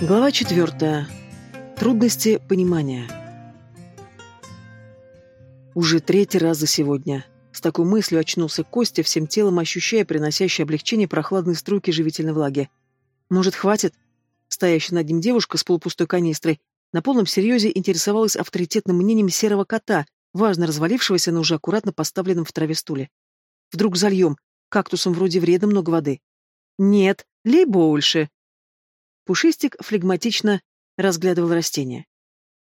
Глава четвертая. Трудности понимания. Уже третий раз за сегодня. С такой мыслью очнулся Костя, всем телом ощущая приносящее облегчение прохладной струйки живительной влаги. Может, хватит? Стоящая над ним девушка с полупустой канистрой на полном серьезе интересовалась авторитетным мнением серого кота, важно развалившегося на уже аккуратно поставленном в траве стуле. Вдруг зальем. Кактусом вроде вредно много воды. Нет, лей больше, Пушистик флегматично разглядывал растение.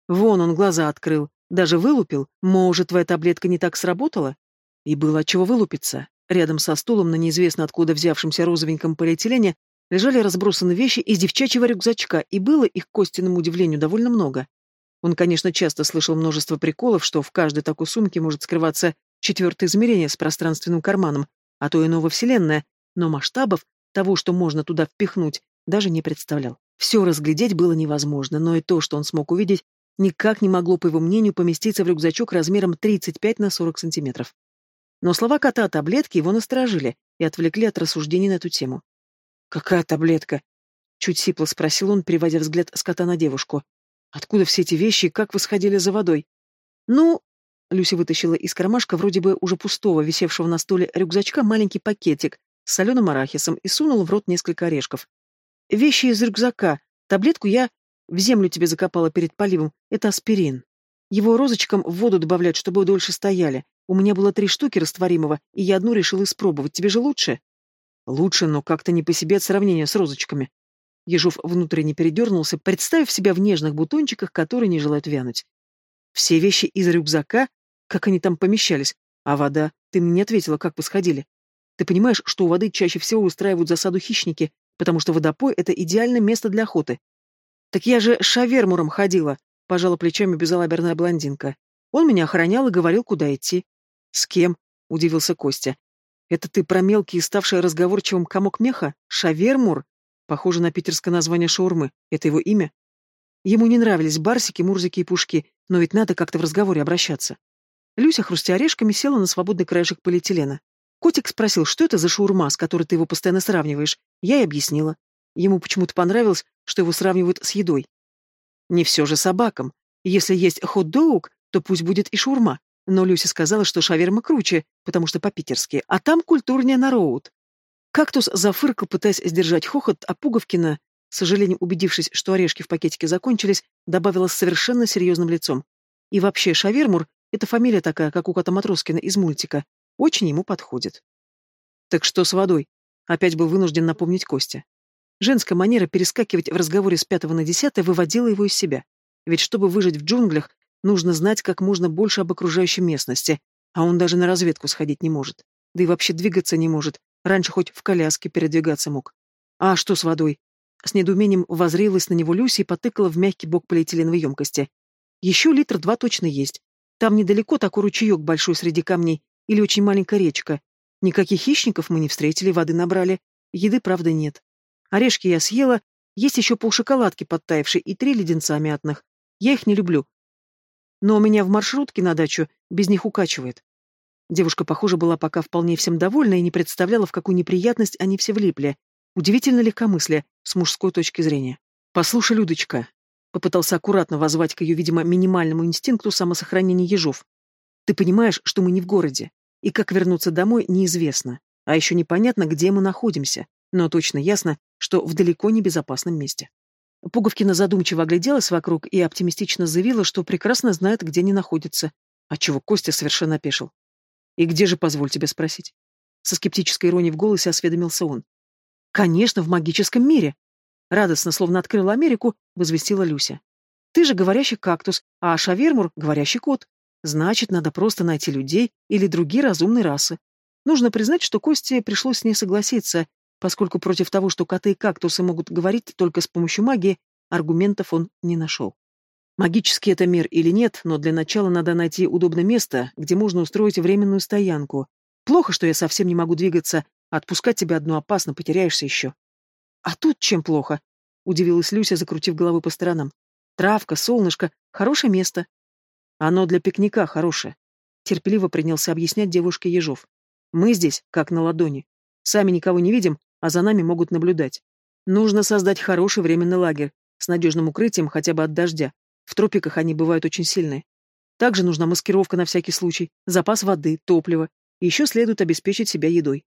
Вон он глаза открыл, даже вылупил. Может, твоя таблетка не так сработала? И было от чего вылупиться. Рядом со стулом на неизвестно откуда взявшемся розовеньком полиэтилене лежали разбросаны вещи из девчачьего рюкзачка, и было их, к Костиному удивлению, довольно много. Он, конечно, часто слышал множество приколов, что в каждой такой сумке может скрываться четвертое измерение с пространственным карманом, а то и новая вселенная, но масштабов того, что можно туда впихнуть, даже не представлял. Все разглядеть было невозможно, но и то, что он смог увидеть, никак не могло, по его мнению, поместиться в рюкзачок размером 35 на 40 сантиметров. Но слова кота о таблетке его насторожили и отвлекли от рассуждений на эту тему. «Какая таблетка?» — чуть сипло спросил он, переводя взгляд с кота на девушку. «Откуда все эти вещи и как вы сходили за водой?» «Ну...» — Люся вытащила из кармашка вроде бы уже пустого, висевшего на столе рюкзачка, маленький пакетик с соленым арахисом и сунула в рот несколько орешков. Вещи из рюкзака. Таблетку я в землю тебе закопала перед поливом. Это аспирин. Его розочкам в воду добавлять, чтобы дольше стояли. У меня было три штуки растворимого, и я одну решила испробовать. Тебе же лучше? Лучше, но как-то не по себе от сравнения с розочками. Ежов внутренне передернулся, представив себя в нежных бутончиках, которые не желают вянуть. Все вещи из рюкзака? Как они там помещались? А вода? Ты мне не ответила, как вы сходили. Ты понимаешь, что у воды чаще всего устраивают засаду хищники, потому что водопой — это идеальное место для охоты. Так я же шавермуром ходила, пожала плечами безалаберная блондинка. Он меня охранял и говорил, куда идти. С кем? удивился Костя. Это ты про мелкий и ставший разговорчивым комок меха? Шавермур? Похоже на питерское название шаурмы. Это его имя? Ему не нравились барсики, мурзики и пушки, но ведь надо как-то в разговоре обращаться. Люся, хрустя орешками, села на свободный краешек полиэтилена. Котик спросил, что это за шаурма, с которой ты его постоянно сравниваешь. Я и объяснила. Ему почему-то понравилось, что его сравнивают с едой. Не все же собакам. Если есть хот-дог, то пусть будет и шаурма. Но Люся сказала, что шаверма круче, потому что по-питерски, а там культурнее на роуд. Кактус зафыркал, пытаясь сдержать хохот, а Пуговкина, с сожалением убедившись, что орешки в пакетике закончились, добавила с совершенно серьезным лицом. И вообще, Шавермур — это фамилия такая, как у кота Матроскина из мультика. Очень ему подходит. Так что с водой? Опять был вынужден напомнить Костя. Женская манера перескакивать в разговоре с пятого на десятое выводила его из себя. Ведь чтобы выжить в джунглях, нужно знать как можно больше об окружающей местности, а он даже на разведку сходить не может. Да и вообще двигаться не может. Раньше хоть в коляске передвигаться мог. А что с водой? С недоумением возрилась на него Люси и потыкала в мягкий бок полиэтиленовой емкости. Еще литр два точно есть. Там недалеко такой ручеек большой среди камней, или очень маленькая речка. Никаких хищников мы не встретили, воды набрали. Еды, правда, нет. Орешки я съела, есть еще полшоколадки подтаявшей и три леденца мятных. Я их не люблю. Но у меня в маршрутке на дачу без них укачивает. Девушка, похоже, была пока вполне всем довольна и не представляла, в какую неприятность они все влипли. Удивительно легкомыслие, с мужской точки зрения. «Послушай, Людочка», — попытался аккуратно возвать к ее, видимо, минимальному инстинкту самосохранения ежов. «Ты понимаешь, что мы не в городе. И как вернуться домой, неизвестно. А еще непонятно, где мы находимся. Но точно ясно, что в далеко не безопасном месте. Пуговкина задумчиво огляделась вокруг и оптимистично заявила, что прекрасно знает, где они находятся, отчего Костя совершенно опешил. «И где же, позволь тебе спросить?» Со скептической иронией в голосе осведомился он. «Конечно, в магическом мире!» Радостно, словно открыла Америку, возвестила Люся. «Ты же говорящий кактус, а Шавермур — говорящий кот. Значит, надо просто найти людей или другие разумные расы. Нужно признать, что Косте пришлось с ней согласиться, поскольку против того, что коты и кактусы могут говорить только с помощью магии, аргументов он не нашел. Магический это мир или нет, но для начала надо найти удобное место, где можно устроить временную стоянку. Плохо, что я совсем не могу двигаться, отпускать тебя одну опасно, потеряешься еще. А тут чем плохо? Удивилась Люся, закрутив головой по сторонам. Травка, солнышко, хорошее место. Оно для пикника хорошее. Терпеливо принялся объяснять девушке Ежов. Мы здесь, как на ладони. Сами никого не видим, а за нами могут наблюдать. Нужно создать хороший временный лагерь. с надежным укрытием хотя бы от дождя. В тропиках они бывают очень сильные. Также нужна маскировка на всякий случай, запас воды, топлива. И еще следует обеспечить себя едой.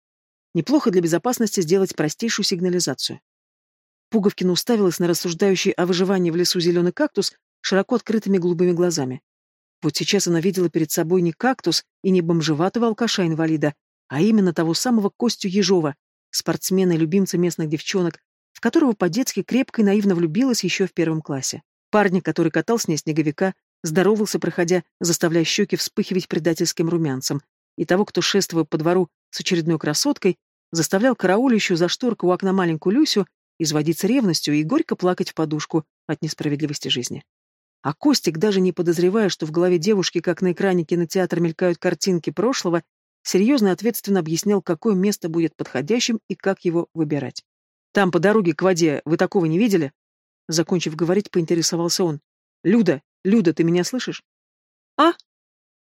Неплохо для безопасности сделать простейшую сигнализацию. Пуговкина уставилась на рассуждающий о выживании в лесу зеленый кактус широко открытыми голубыми глазами. Вот сейчас она видела перед собой не кактус и не бомжеватого алкаша-инвалида, а именно того самого Костю Ежова, спортсмена и любимца местных девчонок, в которого по-детски крепко и наивно влюбилась еще в первом классе. Парня, который катал с ней снеговика, здоровался, проходя, заставляя щеки вспыхивать предательским румянцем, и того, кто, шествуя по двору с очередной красоткой, заставлял караулищу за шторку у окна маленькую Люсю изводиться ревностью и горько плакать в подушку от несправедливости жизни. А Костик, даже не подозревая, что в голове девушки, как на экране кинотеатра мелькают картинки прошлого, серьезно и ответственно объяснял, какое место будет подходящим и как его выбирать. «Там, по дороге к воде, вы такого не видели?» Закончив говорить, поинтересовался он. «Люда, Люда, ты меня слышишь?» «А?»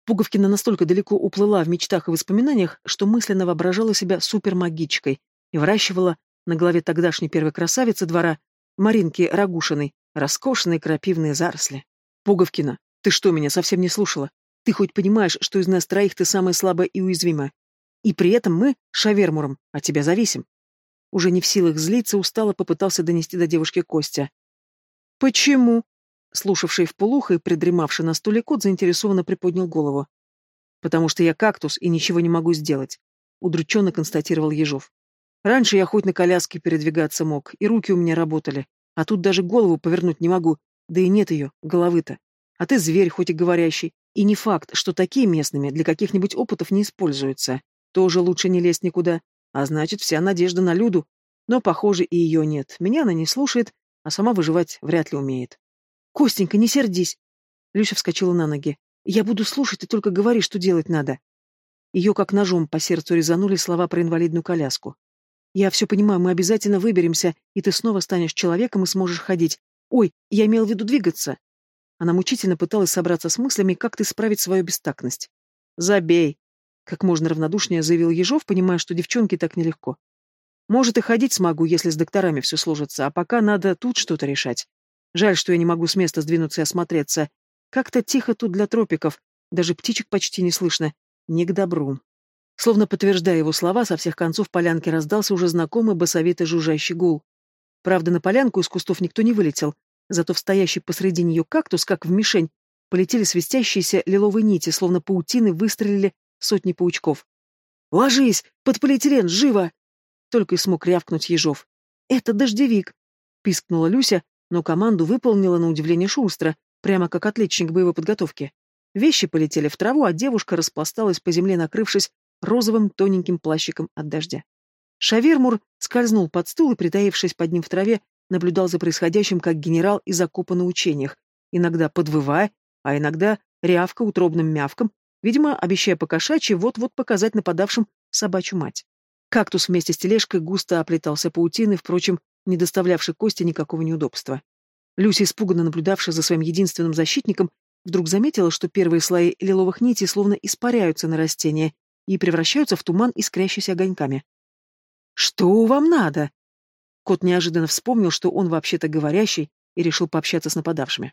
Пуговкина настолько далеко уплыла в мечтах и воспоминаниях, что мысленно воображала себя супермагичкой и выращивала на голове тогдашней первой красавицы двора Маринки Рагушиной роскошные крапивные заросли. «Пуговкина, ты что, меня совсем не слушала? Ты хоть понимаешь, что из нас троих ты самая слабая и уязвимая? И при этом мы, шавермуром, от тебя зависим». Уже не в силах злиться, устало попытался донести до девушки Костя. «Почему?» Слушавший в полухо и придремавший на стуле кот заинтересованно приподнял голову. «Потому что я кактус и ничего не могу сделать», — удрученно констатировал Ежов. «Раньше я хоть на коляске передвигаться мог, и руки у меня работали, а тут даже голову повернуть не могу, да и нет ее, головы-то. А ты зверь, хоть и говорящий, и не факт, что такие местными для каких-нибудь опытов не используются. Тоже лучше не лезть никуда, а значит, вся надежда на Люду. Но, похоже, и ее нет. Меня она не слушает, а сама выживать вряд ли умеет. «Костенька, не сердись!» Люся вскочила на ноги. «Я буду слушать, ты только говори, что делать надо». Ее как ножом по сердцу резанули слова про инвалидную коляску. «Я все понимаю, мы обязательно выберемся, и ты снова станешь человеком и сможешь ходить. Ой, я имел в виду двигаться». Она мучительно пыталась собраться с мыслями, как ты исправить свою бестактность. «Забей!» — как можно равнодушнее заявил Ежов, понимая, что девчонке так нелегко. «Может, и ходить смогу, если с докторами все сложится, а пока надо тут что-то решать. Жаль, что я не могу с места сдвинуться и осмотреться. Как-то тихо тут для тропиков, даже птичек почти не слышно. Не к добру. Словно подтверждая его слова, со всех концов полянки раздался уже знакомый басовитый жужжащий гул. Правда, на полянку из кустов никто не вылетел, зато в стоящий посреди нее кактус, как в мишень, полетели свистящиеся лиловые нити, словно паутины выстрелили сотни паучков. «Ложись! Под полиэтилен! Живо!» Только и смог рявкнуть Ежов. «Это дождевик!» — пискнула Люся, но команду выполнила на удивление шустро, прямо как отличник боевой подготовки. Вещи полетели в траву, а девушка распласталась по земле, накрывшись розовым тоненьким плащиком от дождя. Шавермур скользнул под стул и, притаившись под ним в траве, наблюдал за происходящим как генерал из окопа на учениях, иногда подвывая, а иногда рявка утробным мявком, видимо, обещая покошачьи вот-вот показать нападавшим собачью мать. Кактус вместе с тележкой густо оплетался паутиной, впрочем, не доставлявший Косте никакого неудобства. Люся, испуганно наблюдавшая за своим единственным защитником, вдруг заметила, что первые слои лиловых нитей словно испаряются на растение и превращаются в туман, искрящийся огоньками. «Что вам надо?» Кот неожиданно вспомнил, что он вообще-то говорящий, и решил пообщаться с нападавшими.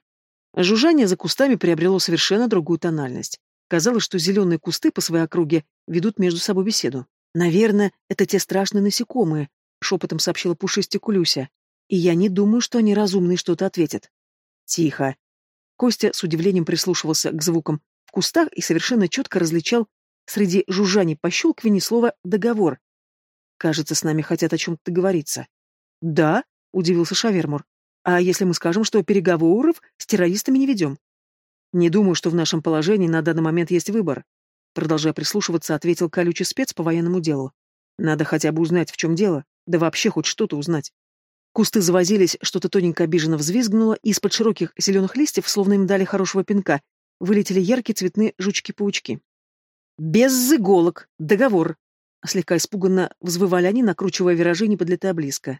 Жужжание за кустами приобрело совершенно другую тональность. Казалось, что зеленые кусты по своей округе ведут между собой беседу. «Наверное, это те страшные насекомые, — шепотом сообщила пушистику Люся. «И я не думаю, что они разумные что-то ответят». «Тихо». Костя с удивлением прислушивался к звукам в кустах и совершенно четко различал среди жужжаний пощелкиваний слово «договор». «Кажется, с нами хотят о чем-то договориться». «Да?» — удивился Шавермур. «А если мы скажем, что переговоров с террористами не ведем?» «Не думаю, что в нашем положении на данный момент есть выбор», продолжая прислушиваться, ответил колючий спец по военному делу. «Надо хотя бы узнать, в чем дело. Да вообще хоть что-то узнать. Кусты завозились, что-то тоненько обиженно взвизгнуло, и из-под широких зеленых листьев, словно им дали хорошего пинка, вылетели яркие цветные жучки-паучки. «Без иголок! Договор!» Слегка испуганно взвывали они, накручивая виражи, не подлетая близко.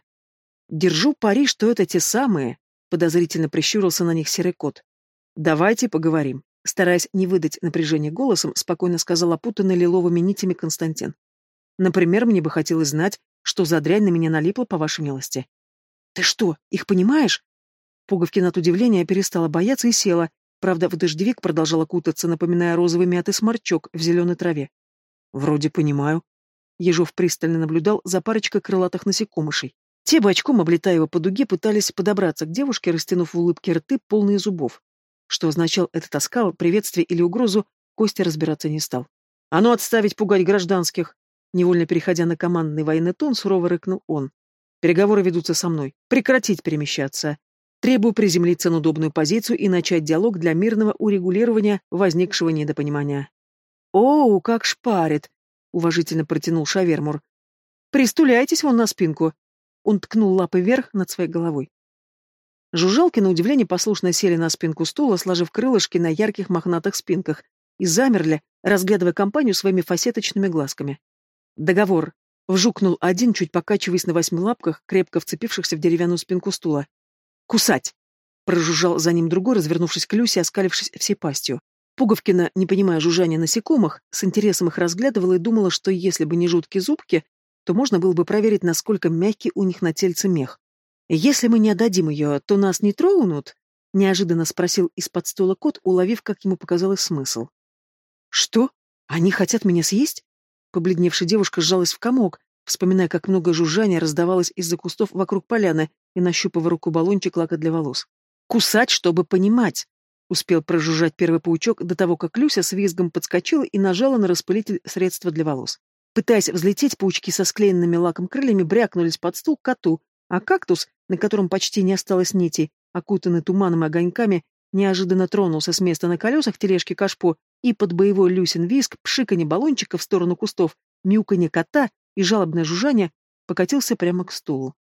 «Держу пари, что это те самые», — подозрительно прищурился на них серый кот. «Давайте поговорим», — стараясь не выдать напряжение голосом, спокойно сказал опутанный лиловыми нитями Константин. «Например, мне бы хотелось знать, что за дрянь на меня налипла, по вашей милости? Ты что, их понимаешь? Пуговкина от удивления перестала бояться и села, правда, в дождевик продолжала кутаться, напоминая розовый мятый сморчок в зеленой траве. «Вроде понимаю». Ежов пристально наблюдал за парочкой крылатых насекомышей. Те, бочком облетая его по дуге, пытались подобраться к девушке, растянув в улыбке рты, полные зубов. Что означал этот оскал, приветствие или угрозу, Костя разбираться не стал. «А ну отставить пугать гражданских!» Невольно переходя на командный военный тон, сурово рыкнул он. «Переговоры ведутся со мной. Прекратить перемещаться. Требую приземлиться на удобную позицию и начать диалог для мирного урегулирования возникшего недопонимания». «Оу, как шпарит!» — уважительно протянул Шавермур. «Пристуляйтесь вон на спинку!» Он ткнул лапы вверх над своей головой. Жужжалки, на удивление, послушно сели на спинку стула, сложив крылышки на ярких мохнатых спинках, и замерли, разглядывая компанию своими фасеточными глазками. Договор. Вжукнул один, чуть покачиваясь на восьми лапках, крепко вцепившихся в деревянную спинку стула. «Кусать!» Прожужжал за ним другой, развернувшись к Люсе, оскалившись всей пастью. Пуговкина, не понимая жужжания насекомых, с интересом их разглядывала и думала, что если бы не жуткие зубки, то можно было бы проверить, насколько мягкий у них на тельце мех. «Если мы не отдадим ее, то нас не тронут?» — неожиданно спросил из-под стола кот, уловив, как ему показалось смысл. «Что? Они хотят меня съесть?» Побледневшая девушка сжалась в комок, вспоминая, как много жужжания раздавалось из-за кустов вокруг поляны и нащупывая руку баллончик лака для волос. «Кусать, чтобы понимать!» Успел прожужжать первый паучок до того, как Люся с визгом подскочила и нажала на распылитель средства для волос. Пытаясь взлететь, паучки со склеенными лаком крыльями брякнулись под стул к коту, а кактус, на котором почти не осталось нити, окутанный туманом и огоньками, неожиданно тронулся с места на колесах тележки кашпо и под боевой Люсин виск, пшиканье баллончика в сторону кустов, мяуканье кота и жалобное жужжание покатился прямо к стулу.